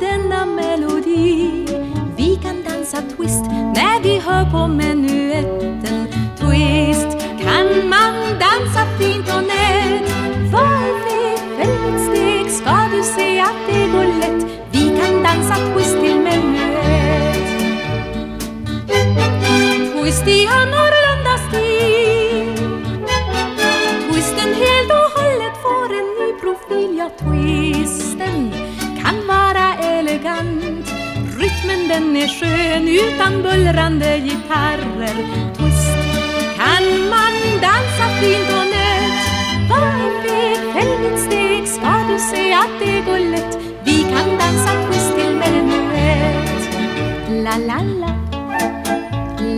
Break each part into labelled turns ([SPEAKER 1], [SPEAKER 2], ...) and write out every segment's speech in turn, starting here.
[SPEAKER 1] denna melodi. Vi kan dansa twist när vi hör på menuetten. Twist kan man dansa fint och nätt? Varje väldigt steg ska du se att det går lätt. Vi kan dansa twist till menuett Twist i honor Rytmen den är skön utan bullrande gitarrer. Twist. Kan man dansa fint och nött Var en väg, fäll mitt steg. Ska du se att det går lätt? Vi kan dansa twist till menuett La la la.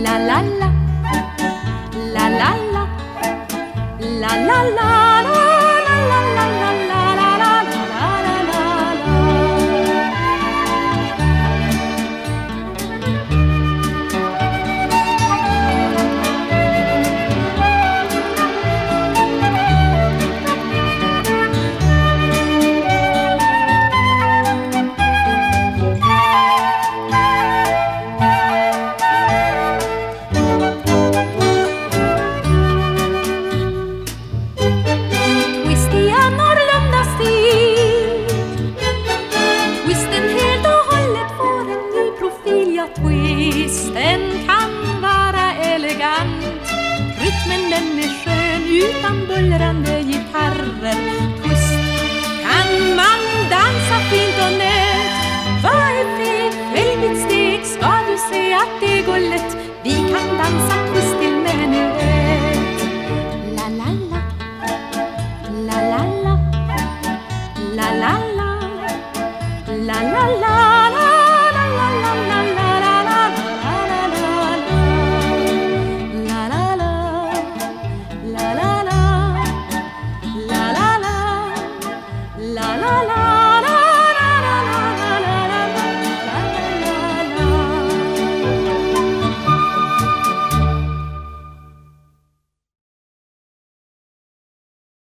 [SPEAKER 1] La la la. La la la. La la la. men den är skön utan bullrande gitarrer. Twist! kan man dansa fint och nätt. Vad är fel? Följ mitt steg ska du se att det går lätt. Vi kan dansa twist till menuett. La la la, la la la, la la la, la la la.